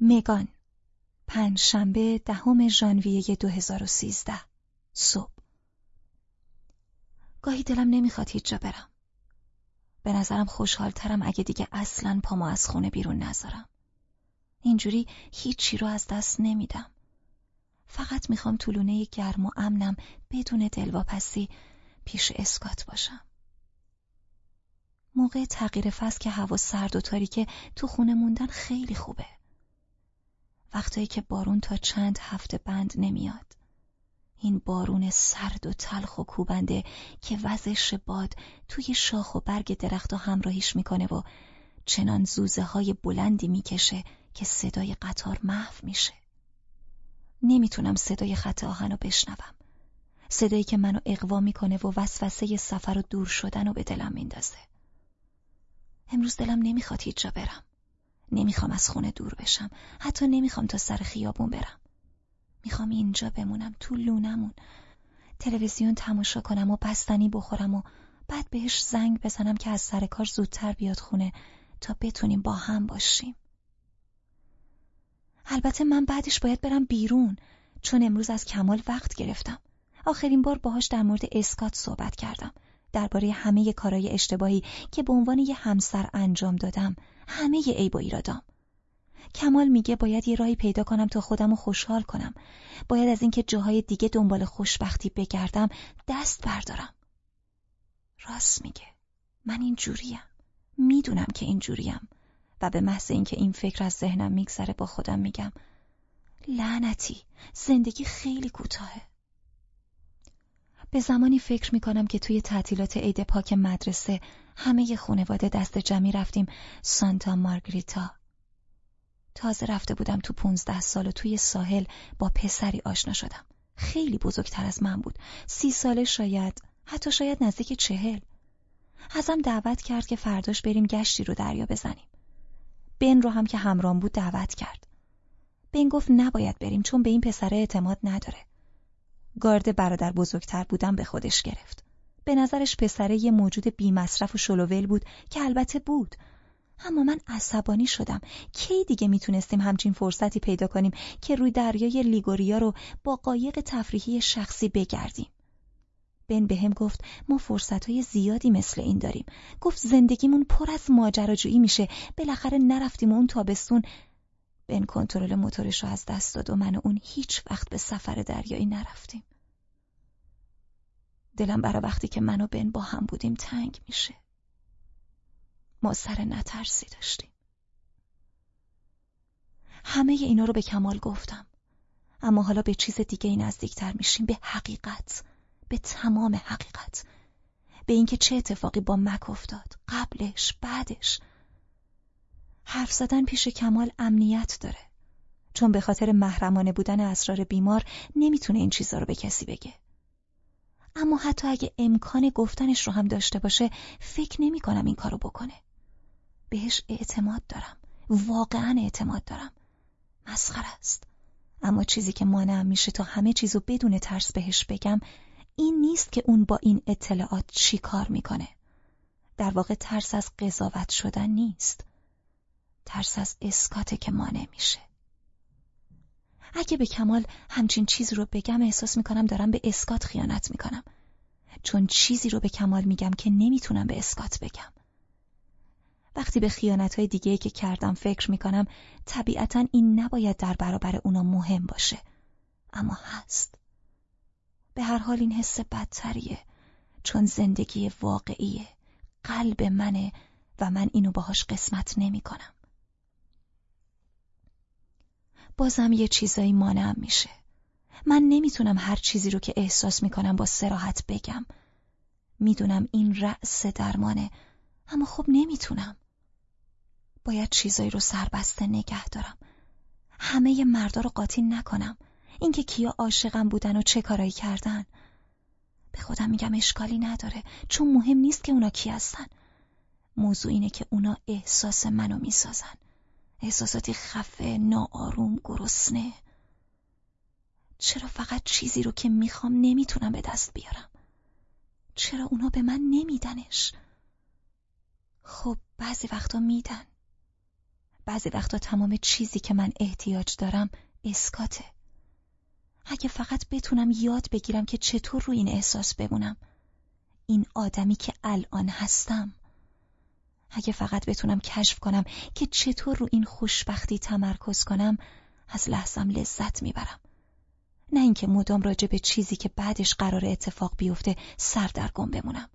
مگان پنج شنبه دهم ژانویه 2013 صبح. گاهی دلم نمی‌خواد هیچ جا برم. به نظرم خوشحالترم اگه دیگه اصلا پامو از خونه بیرون نذارم. اینجوری هیچی رو از دست نمیدم. فقط می‌خوام طولونه گرم و امنم بدون دلواپسی پیش اسکات باشم. موقع تغییر فصل که هوا سرد و تاریکه تو خونه موندن خیلی خوبه. وقتایی که بارون تا چند هفته بند نمیاد. این بارون سرد و تلخ و کوبنده که وزش باد توی شاخ و برگ درخت و همراهیش می‌کنه و چنان زوزه های بلندی می‌کشه که صدای قطار محو میشه. نمی‌تونم صدای خط آهن رو بشنوم. صدایی که منو اقوا می‌کنه و وسوسه سفر و دور شدن رو به دلم میندازه. امروز دلم نمی‌خواد هیچ جا برم. نمی‌خوام از خونه دور بشم. حتی نمی‌خوام تا سر خیابون برم. می‌خوام اینجا بمونم تو لونمون. تلویزیون تماشا کنم و بستنی بخورم و بعد بهش زنگ بزنم که از سر کار زودتر بیاد خونه تا بتونیم با هم باشیم. البته من بعدش باید برم بیرون چون امروز از کمال وقت گرفتم. آخرین بار باهاش در مورد اسکات صحبت کردم. درباره همه کارهای اشتباهی که به عنوان یه همسر انجام دادم. همه عیب و ایرادام. کمال میگه باید یه راهی پیدا کنم تا خودم رو خوشحال کنم. باید از اینکه جاهای دیگه دنبال خوشبختی بگردم دست بردارم. راست میگه. من این جوریم می‌دونم که این جوریم و به محض اینکه این فکر از ذهنم میگذره با خودم میگم لعنتی. زندگی خیلی کوتاهه. به زمانی فکر می‌کنم که توی تعطیلات عید پاک مدرسه همه خانواده دست جمعی رفتیم سانتا مارگریتا. تازه رفته بودم تو پونزده سال و توی ساحل با پسری آشنا شدم. خیلی بزرگتر از من بود. سی ساله شاید حتی شاید نزدیک چهل. ازم دعوت کرد که فرداش بریم گشتی رو دریا بزنیم. بن رو هم که همرام بود دعوت کرد. بن گفت نباید بریم چون به این پسره اعتماد نداره. گارد برادر بزرگتر بودم به خودش گرفت. به نظرش پسره یه موجود بی مصرف و شلوول بود که البته بود. اما من عصبانی شدم. کی دیگه می‌تونستیم همچین فرصتی پیدا کنیم که روی دریای لیگوریا رو با قایق تفریحی شخصی بگردیم؟ بن به هم گفت ما فرصتهای زیادی مثل این داریم. گفت زندگیمون پر از ماجراجویی میشه. بالاخره نرفتیم و اون تابستون. بن کنترل موتورش رو از دست داد و من و اون هیچ وقت به سفر دریایی نرفتیم. دلم برای وقتی که من و بن با هم بودیم تنگ میشه. ما سر نترسی داشتیم. همه اینا رو به کمال گفتم. اما حالا به چیز دیگه ای نزدیکتر میشیم. به حقیقت. به تمام حقیقت. به اینکه چه اتفاقی با مک افتاد. قبلش بعدش. حرف زدن پیش کمال امنیت داره. چون به خاطر محرمانه بودن اسرار بیمار نمی‌تونه این چیزا رو به کسی بگه. اما حتی اگه امکان گفتنش رو هم داشته باشه فکر نمی کنم این کارو بکنه. بهش اعتماد دارم. واقعا اعتماد دارم. مسخره است. اما چیزی که مانعم میشه تا همه چیزو بدون ترس بهش بگم این نیست که اون با این اطلاعات چی کار می‌کنه. در واقع ترس از قضاوت شدن نیست. ترس از اسکاته که مانع میشه. اگه به کمال همچین چیزی رو بگم احساس می‌کنم دارم به اسکات خیانت می‌کنم. چون چیزی رو به کمال میگم که نمی‌تونم به اسکات بگم. وقتی به خیانتهای دیگه که کردم فکر می‌کنم طبیعتا این نباید در برابر اونا مهم باشه. اما هست. به هر حال این حس بدتریه. چون زندگی واقعیه قلب منه و من اینو باهاش قسمت نمی‌کنم. بازم یه چیزایی مانعم میشه. من نمی‌تونم هر چیزی رو که احساس می‌کنم با سراحت بگم. می‌دونم این رأس درمانه اما خب نمی‌تونم. باید چیزایی رو سربسته نگه دارم. همه مردا رو قاطی نکنم. اینکه کیا عاشقم بودن و چه کارایی کردن. به خودم میگم اشکالی نداره چون مهم نیست که اونا کی هستن. موضوع اینه که اونا احساس منو می‌سازن. احساساتی خفه ناآروم گرسنه. چرا فقط چیزی رو که می‌خوام نمی‌تونم به دست بیارم؟ چرا اونا به من نمیدنش؟ خب بعضی وقتا میدن. بعضی وقتا تمام چیزی که من احتیاج دارم اسکاته. اگه فقط بتونم یاد بگیرم که چطور رو این احساس بمونم. این آدمی که الان هستم. اگه فقط بتونم کشف کنم که چطور رو این خوشبختی تمرکز کنم از لحظم لذت می‌برم. نه اینکه مدام راجع به چیزی که بعدش قرار اتفاق بیفته سردرگم بمونم.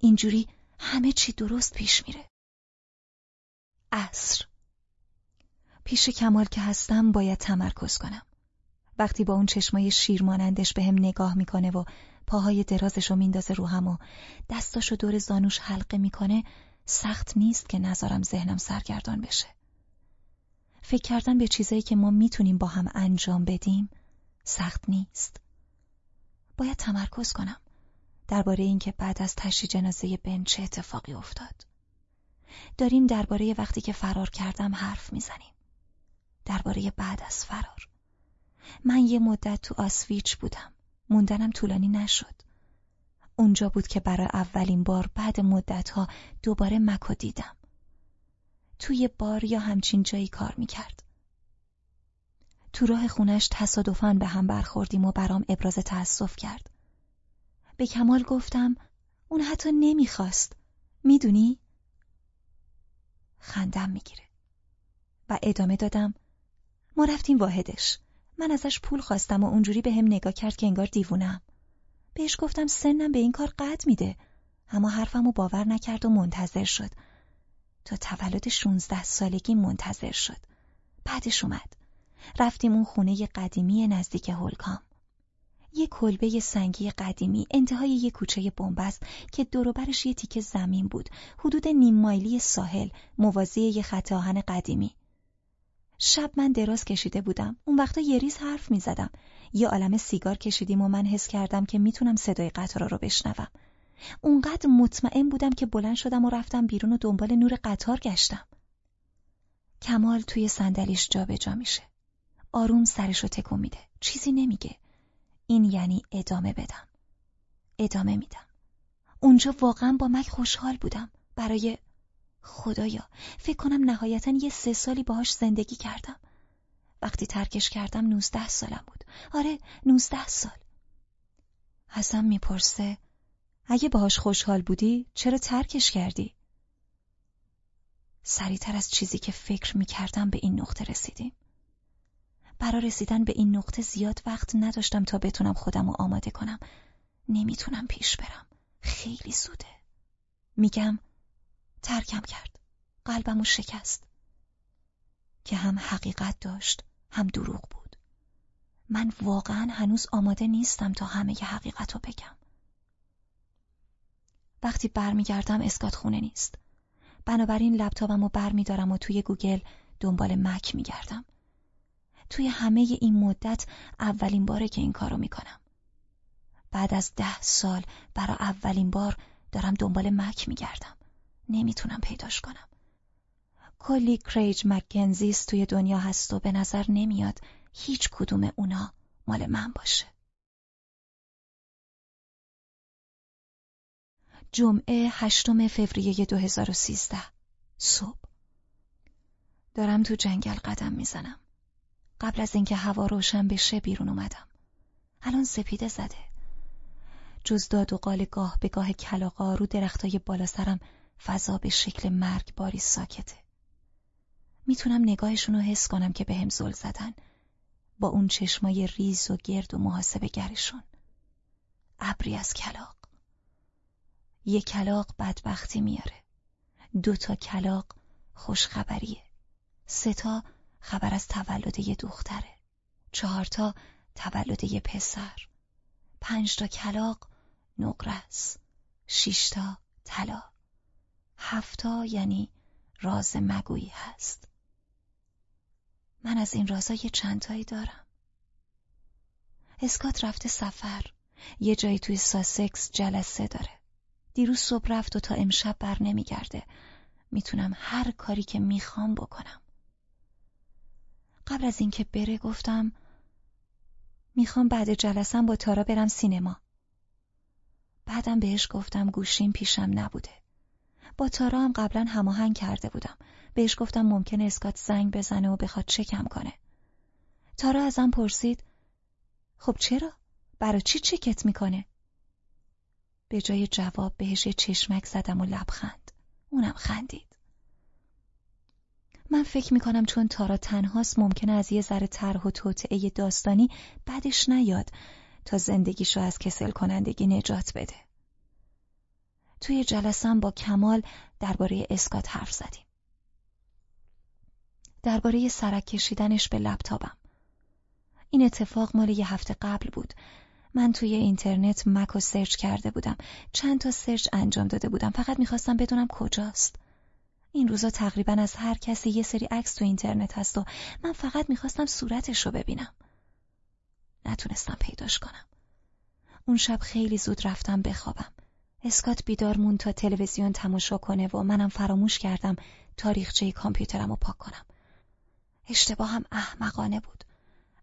اینجوری همه چی درست پیش میره. عصر. پیش کمال که هستم باید تمرکز کنم. وقتی با اون چشمای شیرمانندش به هم نگاه می‌کنه و پاهای درازشو میندازه رو هم و دستاشو دور زانوش حلقه می‌کنه سخت نیست که نظرم ذهنم سرگردان بشه. فکر کردن به چیزایی که ما می‌تونیم با هم انجام بدیم سخت نیست. باید تمرکز کنم درباره اینکه بعد از تشی جنازه بن چه اتفاقی افتاد. داریم درباره وقتی که فرار کردم حرف می‌زنیم. درباره بعد از فرار. من یه مدت تو آسویچ بودم. موندنم طولانی نشد. اونجا بود که برای اولین بار بعد مدتها دوباره مکو دیدم. توی بار یا همچین جایی کار می‌کرد. تو راه خونش تصادفاً به هم برخوردیم و برام ابراز تأسف کرد. به کمال گفتم اون حتی نمی‌خواست. می‌دونی؟ خندم می‌گیره. و ادامه دادم ما رفتیم واحدش. من ازش پول خواستم و اونجوری به هم نگاه کرد که انگار دیوونم بهش گفتم سنم به این کار قد میده. اما حرفمو باور نکرد و منتظر شد. تا تولد 16 سالگی منتظر شد. بعدش اومد. رفتیم اون خونه قدیمی نزدیک هولکام. یه کلبه سنگی قدیمی انتهای یه کوچه بنبست که دوروبرش یه تیکه زمین بود. حدود نیم مایلی ساحل موازی یه خط آهن قدیمی. شب من دراز کشیده بودم. اون وقتا یه ریز حرف می زدم. یه عالم سیگار کشیدیم و من حس کردم که می‌تونم صدای قطارا رو بشنوم. اونقدر مطمئن بودم که بلند شدم و رفتم بیرون و دنبال نور قطار گشتم. کمال توی صندلیش جابجا میشه. آروم سرشو تکون میده. چیزی نمیگه. این یعنی ادامه بدم. ادامه میدم. اونجا واقعا با مک خوشحال بودم. برای خدایا فکر کنم نهایتا یه سه سالی باهاش زندگی کردم. وقتی ترکش کردم نوزده سالم بود. آره نوزده سال. ازم می‌پرسه اگه باهاش خوشحال بودی چرا ترکش کردی؟ سریعتر از چیزی که فکر می‌کردم به این نقطه رسیدیم. برا رسیدن به این نقطه زیاد وقت نداشتم تا بتونم خودم رو آماده کنم. نمی‌تونم پیش برم. خیلی زوده. میگم ترکم کرد. قلبم شکست. که هم حقیقت داشت هم دروغ بود. من واقعا هنوز آماده نیستم تا همه ی حقیقت رو بگم. وقتی برمیگردم اسکات خونه نیست. بنابراین لپتاپم رو برمیدارم و توی گوگل دنبال مک میگردم. توی همه این مدت اولین باره که این کارو می‌کنم. بعد از ده سال برای اولین بار دارم دنبال مک میگردم. نمی‌تونم پیداش کنم. کلی کریج مکنزیس توی دنیا هست و به نظر نمیاد هیچ کدوم اونا مال من باشه. جمعه هشتم فوریه 2013 صبح. دارم تو جنگل قدم می‌زنم. قبل از اینکه هوا روشن بشه بیرون اومدم. الان سپیده زده. جز داد و قال گاه به گاه کلاقا رو درختای بالا سرم فضا به شکل مرگ باری ساکته. می‌تونم نگاهشون رو حس کنم که به هم زل زدن. با اون چشمای ریز و گرد و محاسبه گرشون. ابری از کلاق. یه کلاق بدبختی میاره. دو تا کلاق خوشخبریه. سه تا خبر از تولد یه دختره. چهارتا تولد یه پسر. پنج تا کلاق نقرس شیشتا طلا هفتا یعنی راز مگویی هست. من از این رازا یه چندتایی دارم. اسکات رفته سفر. یه جایی توی ساسکس جلسه داره. دیروز صبح رفت و تا امشب بر نمیگرده. می‌تونم هر کاری که می‌خوام بکنم. قبل از اینکه بره گفتم می‌خوام بعد جلسم با تارا برم سینما. بعدم بهش گفتم گوشیم پیشم نبوده. با تارا هم قبلا هماهنگ کرده بودم بهش گفتم ممکنه اسکات زنگ بزنه و بخواد چکم کنه. تارا ازم پرسید خب چرا؟ برای چی چکت می‌کنه؟ به جای جواب بهش یه چشمک زدم و لبخند. اونم خندید. من فکر می‌کنم چون تارا تنهاست ممکنه از یه ذره طرح و توطعه داستانی بعدش نیاد تا زندگیشو از کسل کنندگی نجات بده. توی جلسم با کمال درباره اسکات حرف زدیم. درباره سرک کشیدنش به لپتاپم. این اتفاق مال یه هفته قبل بود. من توی اینترنت مک رو سرچ کرده بودم. چند تا سرچ انجام داده بودم. فقط می‌خواستم بدونم کجاست. این روزا تقریبا از هر کسی یه سری عکس تو اینترنت هست و من فقط می‌خواستم صورتش رو ببینم. نتونستم پیداش کنم. اون شب خیلی زود رفتم بخوابم. اسکات بیدار مون تا تلویزیون تماشا کنه و منم فراموش کردم تاریخچه کامپیوترم رو پاک کنم. اشتباهم احمقانه بود.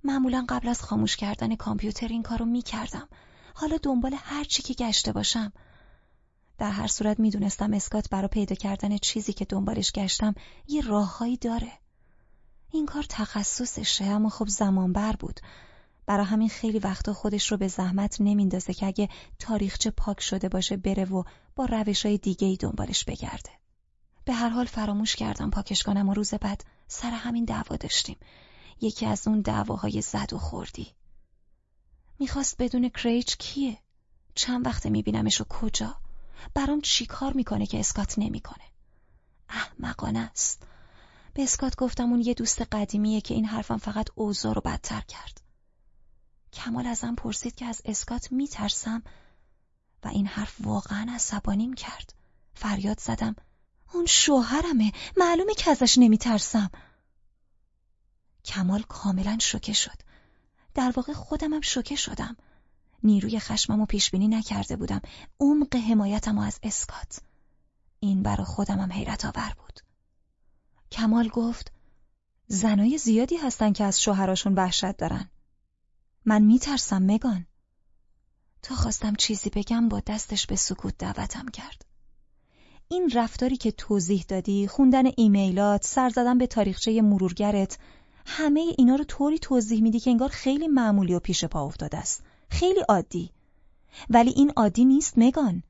معمولا قبل از خاموش کردن کامپیوتر این کارو می‌کردم. حالا دنبال هر چی که گشته باشم. در هر صورت می‌دونستم اسکات برای پیدا کردن چیزی که دنبالش گشتم یه راههایی داره. این کار تخصصشه اما خب زمان بر بود. برا همین خیلی وقتا خودش رو به زحمت نمیندازه که اگه تاریخچه پاک شده باشه بره و با روش های دیگه ای دنبالش بگرده. به هر حال فراموش کردم پاکش کنم و روز بعد سر همین دعوا داشتیم. یکی از اون دعواهای زد و خوردی. می‌خواست بدون کریچ کیه؟ چند وقته میبینمش و کجا؟ برام چی کار می‌کنه که اسکات نمی‌کنه؟ احمقانه است. به اسکات گفتم اون یه دوست قدیمیه که این حرفم فقط اوضاع رو بدتر کرد. کمال ازم پرسید که از اسکات میترسم و این حرف واقعا عصبانیم کرد. فریاد زدم اون شوهرمه معلومه که ازش نمیترسم. کمال کاملا شوکه شد. در واقع خودمم شوکه شدم. نیروی خشمم و پیشبینی نکرده بودم. عمق حمایتم از اسکات. این برا خودمم حیرت آور بود. کمال گفت زنای زیادی هستن که از شوهراشون وحشت دارن. من میترسم مگان. تا خواستم چیزی بگم با دستش به سکوت دعوتم کرد. این رفتاری که توضیح دادی، خوندن ایمیلات، سر زدن به تاریخچه مرورگرت، همه اینا رو طوری توضیح میدی که انگار خیلی معمولی و پیش پا افتاده است. خیلی عادی. ولی این عادی نیست مگان.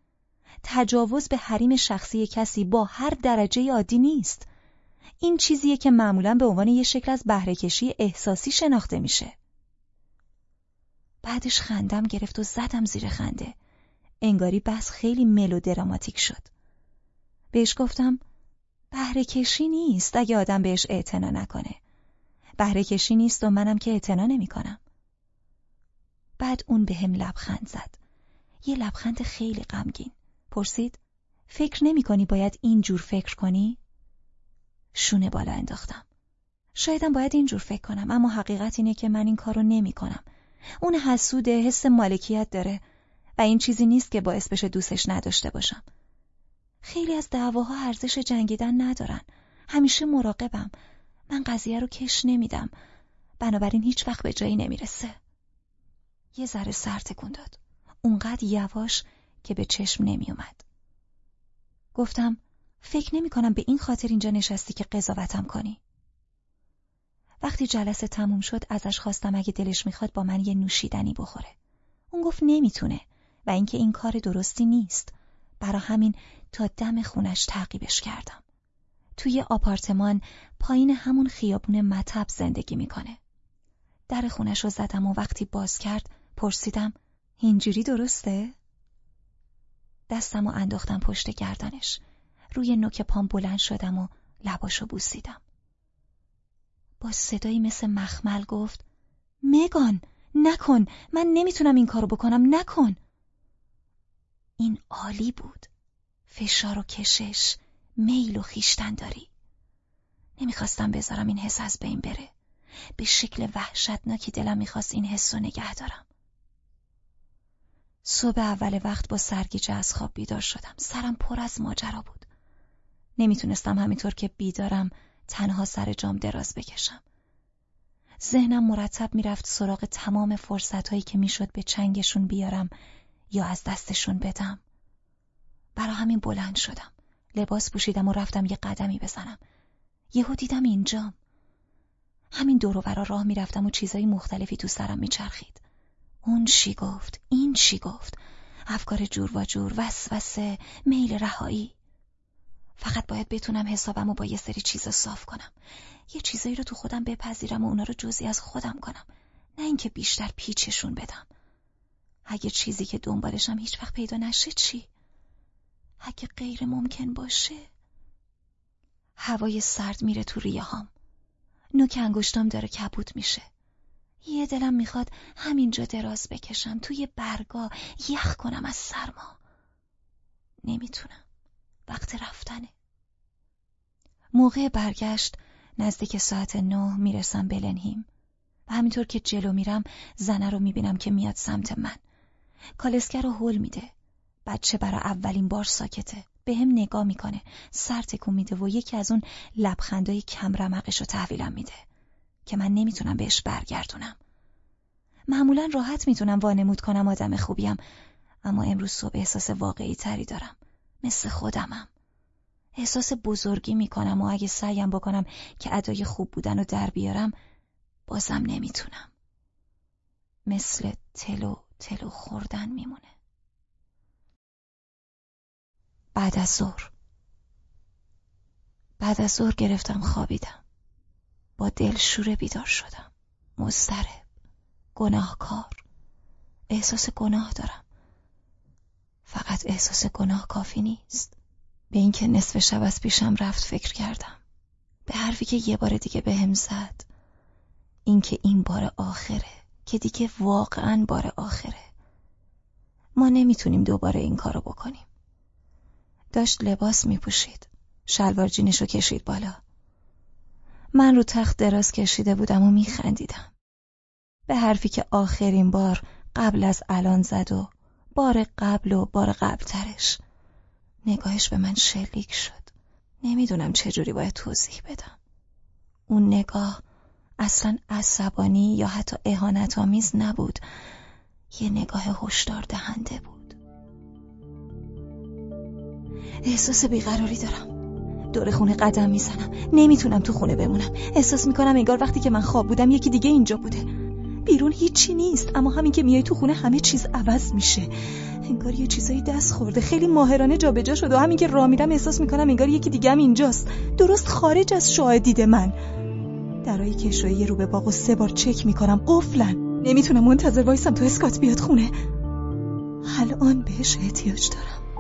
تجاوز به حریم شخصی کسی با هر درجه عادی نیست. این چیزیه که معمولا به عنوان یه شکل از بهرهکشی احساسی شناخته میشه. بعدش خندم گرفت و زدم زیر خنده. انگاری بس خیلی ملودراماتیک شد. بهش گفتم بهره کشی نیست اگه آدم بهش اعتنا نکنه. بهره کشی نیست و منم که اعتنا نمی کنم. بعد اون به هم لبخند زد. یه لبخند خیلی غمگین. پرسید فکر نمی کنی باید اینجور فکر کنی؟ شونه بالا انداختم. شایدم باید اینجور فکر کنم اما حقیقت اینه که من این کارو نمی کنم. اون حسوده حس مالکیت داره و این چیزی نیست که باعث بشه دوستش نداشته باشم. خیلی از دعواها ارزش جنگیدن ندارن. همیشه مراقبم. من قضیه رو کش نمیدم. بنابراین هیچ وقت به جایی نمی‌رسه. یه ذره سر تکون داد. اونقدر یواش که به چشم نمیومد. گفتم فکر نمی کنم به این خاطر اینجا نشستی که قضاوتم کنی. وقتی جلسه تموم شد ازش خواستم اگه دلش می‌خواد با من یه نوشیدنی بخوره. اون گفت نمی‌تونه و اینکه این کار درستی نیست. برا همین تا دم خونش تعقیبش کردم. توی آپارتمان پایین همون خیابون مطب زندگی می‌کنه. در خونش رو زدم و وقتی باز کرد پرسیدم اینجوری درسته؟ دستم و انداختم پشت گردنش. روی نوک پام بلند شدم و لباشو بوسیدم. با صدایی مثل مخمل گفت مگان نکن من نمی‌تونم این کارو بکنم نکن. این عالی بود. فشار و کشش میل و خیشتن داری. نمی‌خواستم بذارم این حس از بین بره. به شکل وحشتناکی دلم می‌خواست این حس رو نگه دارم. صبح اول وقت با سرگیجه از خواب بیدار شدم. سرم پر از ماجرا بود. نمی‌تونستم همینطور که بیدارم تنها سر جام دراز بکشم. ذهنم مرتب می‌رفت سراغ تمام فرصتهایی که می‌شد به چنگشون بیارم یا از دستشون بدم. برا همین بلند شدم. لباس پوشیدم و رفتم یه قدمی بزنم. یهو دیدم اینجام همین دور و راه می‌رفتم و چیزای مختلفی تو سرم میچرخید اون چی گفت این چی گفت افکار جور و جور وسوسه میل رهایی فقط باید بتونم حسابم و با یه سری چیزا صاف کنم. یه چیزایی رو تو خودم بپذیرم و اونا رو جزی از خودم کنم. نه اینکه بیشتر پیچشون بدم. اگه چیزی که دنبالشم هیچ وقت پیدا نشه چی؟ اگه غیر ممکن باشه؟ هوای سرد میره تو ریه هام. نوک انگشتام داره کبود میشه. یه دلم می‌خواد همینجا دراز بکشم توی برگا یخ کنم از سرما. نمی‌تونم. وقت رفتنه. موقع برگشت نزدیک ساعت نه می‌رسم بلنهیم. و همینطور که جلو میرم زنه رو می‌بینم که میاد سمت من. کالسکر رو هول میده. بچه برای اولین بار ساکته. به هم نگاه می‌کنه. سر تکون میده و یکی از اون لبخندای کم رمقش رو تحویلم میده. که من نمی‌تونم بهش برگردونم. معمولا راحت می‌تونم وانمود کنم آدم خوبیم. اما امروز صبح احساس واقعی تری دارم. مثل خودمم. احساس بزرگی می‌کنم و اگه سعیم بکنم که ادای خوب بودن رو در بیارم بازم نمی‌تونم. مثل تلو تلو خوردن میمونه. بعد از ظهر. بعد از ظهر گرفتم خوابیدم. با دلشوره بیدار شدم. مضطرب. گناهکار. احساس گناه دارم. فقط احساس گناه کافی نیست. به اینکه نصف شب از پیشم رفت فکر کردم. به حرفی که یه بار دیگه به هم زد. اینکه این بار آخره که دیگه واقعا بار آخره. ما نمی‌تونیم دوباره این کارو بکنیم. داشت لباس میپوشید. شلوار جینشو کشید بالا. من رو تخت دراز کشیده بودم و میخندیدم. به حرفی که آخرین بار قبل از الان زد و بار قبل و بار قبل ترش نگاهش به من شلیک شد. نمی‌دونم چجوری باید توضیح بدم. اون نگاه اصلا عصبانی یا حتی اهانت آمیز نبود. یه نگاه هشدار دهنده بود. احساس بیقراری دارم. دور خونه قدم می‌زنم. نمی‌تونم تو خونه بمونم. احساس می‌کنم انگار وقتی که من خواب بودم یکی دیگه اینجا بوده. بیرون هیچی نیست. اما همین که میای تو خونه همه چیز عوض میشه. انگار یه چیزایی دست خورده. خیلی ماهرانه جابجا شده و همین که راه میرم احساس می‌کنم انگار یکی دیگه هم اینجاست. درست خارج از شاه دید من. درای کشویی رو به باغ و سه بار چک می‌کنم. قفلن. نمی‌تونم منتظر وایسم تو اسکات بیاد خونه. الان بهش احتیاج دارم.